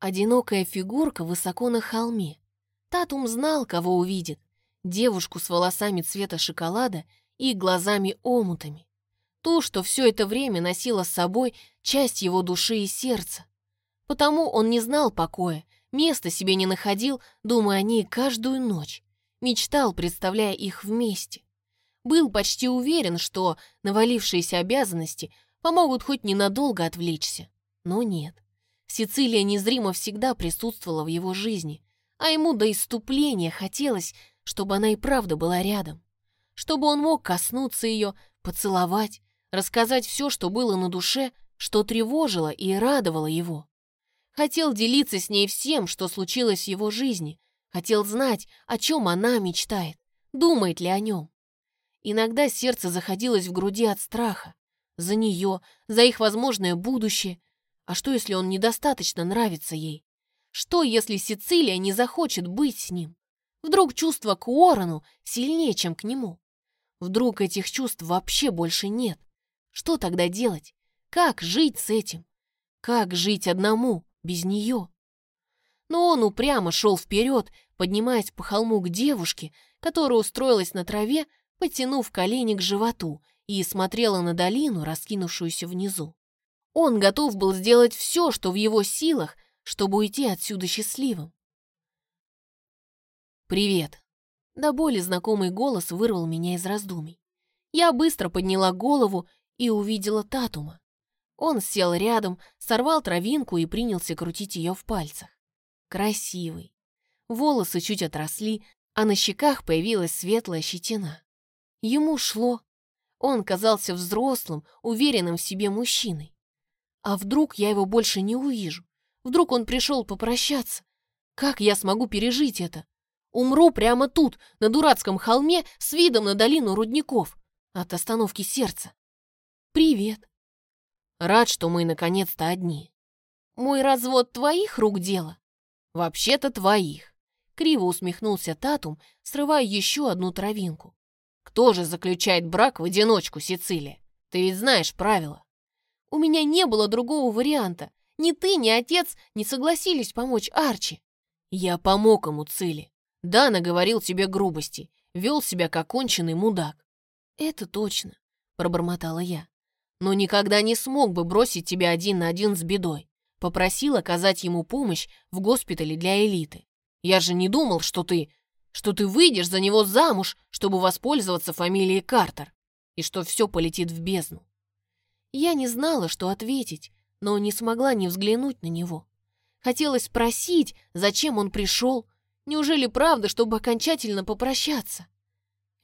Одинокая фигурка высоко на холме. Татум знал, кого увидит. Девушку с волосами цвета шоколада и глазами-омутами. Ту, что все это время носила с собой часть его души и сердца. Потому он не знал покоя, места себе не находил, думая о ней каждую ночь. Мечтал, представляя их вместе. Был почти уверен, что навалившиеся обязанности помогут хоть ненадолго отвлечься. Но нет. Сицилия незримо всегда присутствовала в его жизни, а ему до иступления хотелось, чтобы она и правда была рядом. Чтобы он мог коснуться ее, поцеловать, рассказать все, что было на душе, что тревожило и радовало его. Хотел делиться с ней всем, что случилось в его жизни, хотел знать, о чем она мечтает, думает ли о нем. Иногда сердце заходилось в груди от страха. За нее, за их возможное будущее. А что, если он недостаточно нравится ей? Что, если Сицилия не захочет быть с ним? Вдруг чувство к Уоррену сильнее, чем к нему? Вдруг этих чувств вообще больше нет? Что тогда делать? Как жить с этим? Как жить одному, без нее? Но он упрямо шел вперед, поднимаясь по холму к девушке, которая устроилась на траве, потянув колени к животу и смотрела на долину, раскинувшуюся внизу. Он готов был сделать все, что в его силах, чтобы уйти отсюда счастливым. «Привет!» До боли знакомый голос вырвал меня из раздумий. Я быстро подняла голову и увидела Татума. Он сел рядом, сорвал травинку и принялся крутить ее в пальцах. Красивый. Волосы чуть отросли, а на щеках появилась светлая щетина. Ему шло. Он казался взрослым, уверенным в себе мужчиной. А вдруг я его больше не увижу? Вдруг он пришел попрощаться? Как я смогу пережить это? Умру прямо тут, на дурацком холме, с видом на долину рудников. От остановки сердца. Привет. Рад, что мы наконец-то одни. Мой развод твоих рук дело? Вообще-то твоих. Криво усмехнулся Татум, срывая еще одну травинку. Кто же заключает брак в одиночку, Сицилия? Ты ведь знаешь правила. У меня не было другого варианта. Ни ты, ни отец не согласились помочь Арчи. Я помог ему, Цили. Да, наговорил тебе грубости, вел себя как конченый мудак. Это точно, пробормотала я. Но никогда не смог бы бросить тебя один на один с бедой. Попросил оказать ему помощь в госпитале для элиты. Я же не думал, что ты... что ты выйдешь за него замуж, чтобы воспользоваться фамилией Картер, и что все полетит в бездну. Я не знала, что ответить, но не смогла не взглянуть на него. Хотелось спросить, зачем он пришел. Неужели правда, чтобы окончательно попрощаться?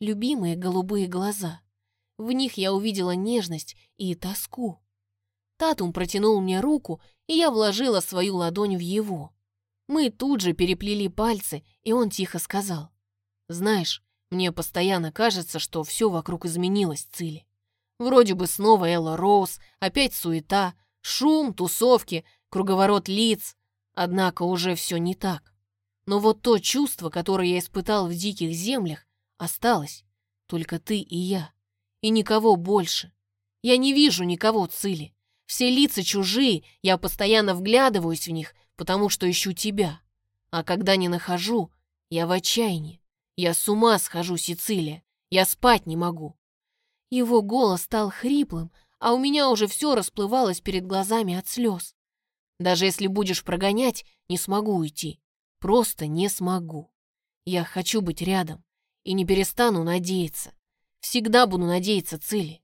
Любимые голубые глаза. В них я увидела нежность и тоску. Татум протянул мне руку, и я вложила свою ладонь в его. Мы тут же переплели пальцы, и он тихо сказал. «Знаешь, мне постоянно кажется, что все вокруг изменилось, Цили. Вроде бы снова Элла Роуз, опять суета, Шум, тусовки, круговорот лиц. Однако уже все не так. Но вот то чувство, которое я испытал в диких землях, осталось. Только ты и я. И никого больше. Я не вижу никого, Цили. Все лица чужие, я постоянно вглядываюсь в них, потому что ищу тебя. А когда не нахожу, я в отчаянии. Я с ума схожу, Сицилия. Я спать не могу. Его голос стал хриплым, а у меня уже все расплывалось перед глазами от слез. Даже если будешь прогонять, не смогу уйти. Просто не смогу. Я хочу быть рядом и не перестану надеяться. Всегда буду надеяться цели.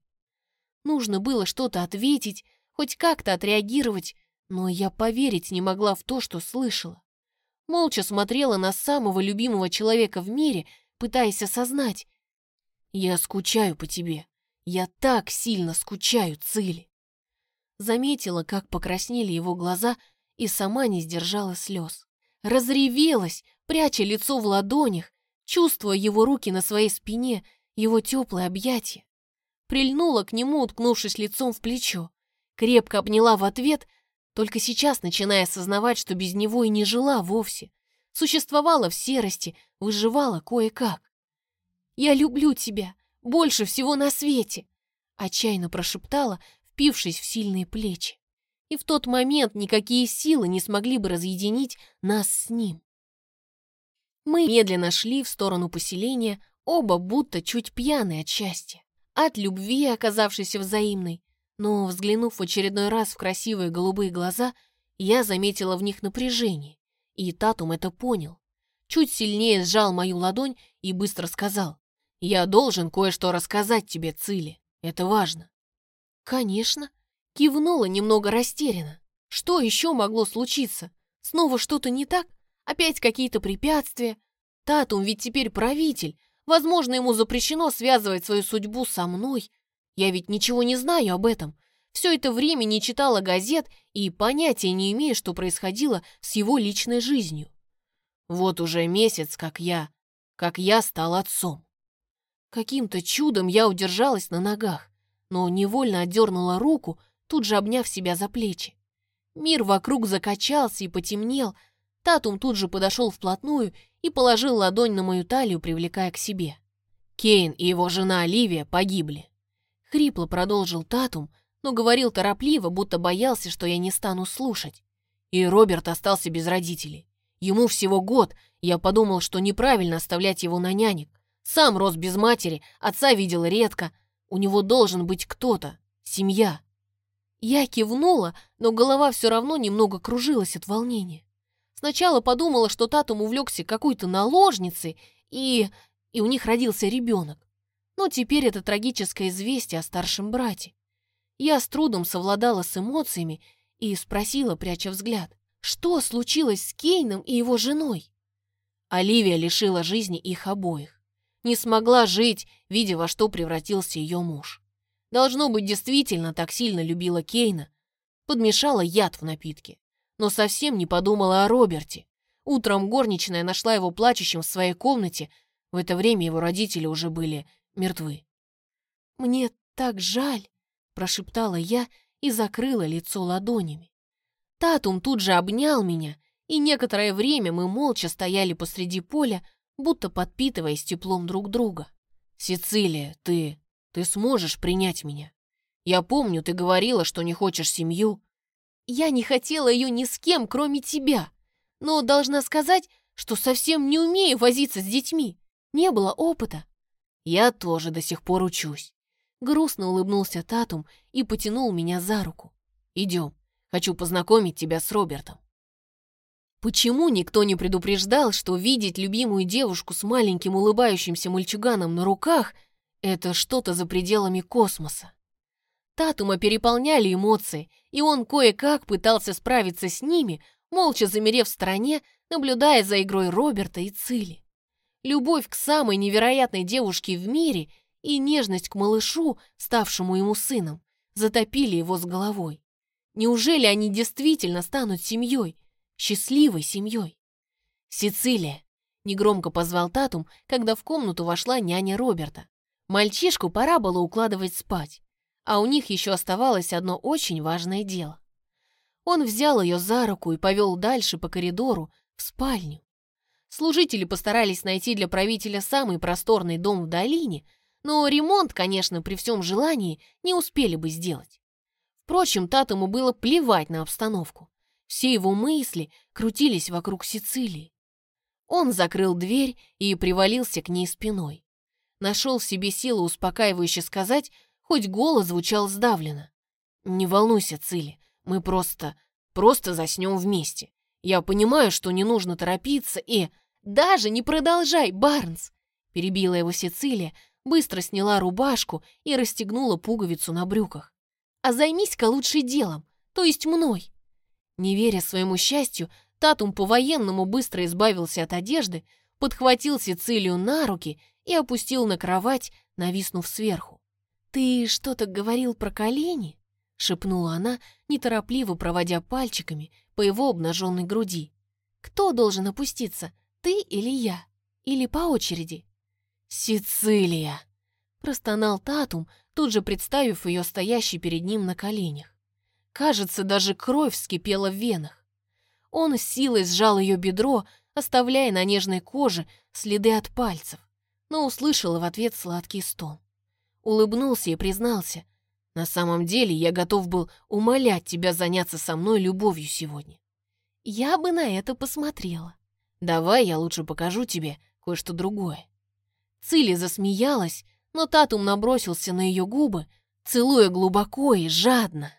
Нужно было что-то ответить, хоть как-то отреагировать, но я поверить не могла в то, что слышала. Молча смотрела на самого любимого человека в мире, пытаясь осознать. «Я скучаю по тебе», я так сильно скучаю, Цили. Заметила, как покраснели его глаза, и сама не сдержала слез. Разревелась, пряча лицо в ладонях, чувствуя его руки на своей спине, его теплое объятие. Прильнула к нему, уткнувшись лицом в плечо. Крепко обняла в ответ, только сейчас начиная осознавать, что без него и не жила вовсе. Существовала в серости, выживала кое-как. «Я люблю тебя», больше всего на свете!» Отчаянно прошептала, впившись в сильные плечи. и в тот момент никакие силы не смогли бы разъединить нас с ним. Мы медленно шли в сторону поселения, оба будто чуть пьяные от счастья, от любви, оказавшейся взаимной, но, взглянув в очередной раз в красивые голубые глаза, я заметила в них напряжение, и Татум это понял. Чуть сильнее сжал мою ладонь и быстро сказал, «Я должен кое-что рассказать тебе, Цили, это важно». «Конечно», кивнула немного растерянно. Что еще могло случиться? Снова что-то не так? Опять какие-то препятствия? Татум ведь теперь правитель. Возможно, ему запрещено связывать свою судьбу со мной. Я ведь ничего не знаю об этом. Все это время не читала газет и понятия не имею, что происходило с его личной жизнью. Вот уже месяц, как я, как я стал отцом. Каким-то чудом я удержалась на ногах, но невольно отдернула руку, тут же обняв себя за плечи. Мир вокруг закачался и потемнел. Татум тут же подошел вплотную и положил ладонь на мою талию, привлекая к себе. Кейн и его жена Оливия погибли. Хрипло продолжил Татум, но говорил торопливо, будто боялся, что я не стану слушать. И Роберт остался без родителей. Ему всего год, я подумал, что неправильно оставлять его на нянек. Сам рос без матери, отца видел редко. У него должен быть кто-то, семья. Я кивнула, но голова все равно немного кружилась от волнения. Сначала подумала, что Татум увлекся какой-то наложницей, и... и у них родился ребенок. Но теперь это трагическое известие о старшем брате. Я с трудом совладала с эмоциями и спросила, пряча взгляд, что случилось с Кейном и его женой? Оливия лишила жизни их обоих. Не смогла жить, видя, во что превратился ее муж. Должно быть, действительно так сильно любила Кейна. Подмешала яд в напитки. Но совсем не подумала о Роберте. Утром горничная нашла его плачущим в своей комнате. В это время его родители уже были мертвы. «Мне так жаль», прошептала я и закрыла лицо ладонями. Татум тут же обнял меня, и некоторое время мы молча стояли посреди поля, будто подпитываясь теплом друг друга. «Сицилия, ты... ты сможешь принять меня? Я помню, ты говорила, что не хочешь семью». «Я не хотела ее ни с кем, кроме тебя, но должна сказать, что совсем не умею возиться с детьми. Не было опыта». «Я тоже до сих пор учусь. Грустно улыбнулся Татум и потянул меня за руку. «Идем, хочу познакомить тебя с Робертом». Почему никто не предупреждал, что видеть любимую девушку с маленьким улыбающимся мальчуганом на руках — это что-то за пределами космоса? Татума переполняли эмоции, и он кое-как пытался справиться с ними, молча замерев в стороне, наблюдая за игрой Роберта и Цили. Любовь к самой невероятной девушке в мире — и нежность к малышу, ставшему ему сыном, затопили его с головой. Неужели они действительно станут семьей, счастливой семьей? «Сицилия!» — негромко позвал Татум, когда в комнату вошла няня Роберта. Мальчишку пора было укладывать спать, а у них еще оставалось одно очень важное дело. Он взял ее за руку и повел дальше по коридору в спальню. Служители постарались найти для правителя самый просторный дом в долине — но ремонт, конечно, при всем желании не успели бы сделать. Впрочем, Татому было плевать на обстановку. Все его мысли крутились вокруг Сицилии. Он закрыл дверь и привалился к ней спиной. Нашел в себе силы успокаивающе сказать, хоть голос звучал сдавленно. «Не волнуйся, Цили, мы просто, просто заснем вместе. Я понимаю, что не нужно торопиться и...» «Даже не продолжай, Барнс!» перебила его Сицилия, быстро сняла рубашку и расстегнула пуговицу на брюках. «А займись-ка лучше делом, то есть мной!» Не веря своему счастью, Татум по-военному быстро избавился от одежды, подхватил Сицилию на руки и опустил на кровать, нависнув сверху. «Ты что-то говорил про колени?» — шепнула она, неторопливо проводя пальчиками по его обнаженной груди. «Кто должен опуститься, ты или я? Или по очереди?» «Сицилия!» — простонал Татум, тут же представив ее стоящей перед ним на коленях. Кажется, даже кровь вскипела в венах. Он с силой сжал ее бедро, оставляя на нежной коже следы от пальцев, но услышал в ответ сладкий стон. Улыбнулся и признался. На самом деле я готов был умолять тебя заняться со мной любовью сегодня. Я бы на это посмотрела. Давай я лучше покажу тебе кое-что другое. Цили засмеялась, но Татум набросился на ее губы, целуя глубоко и жадно.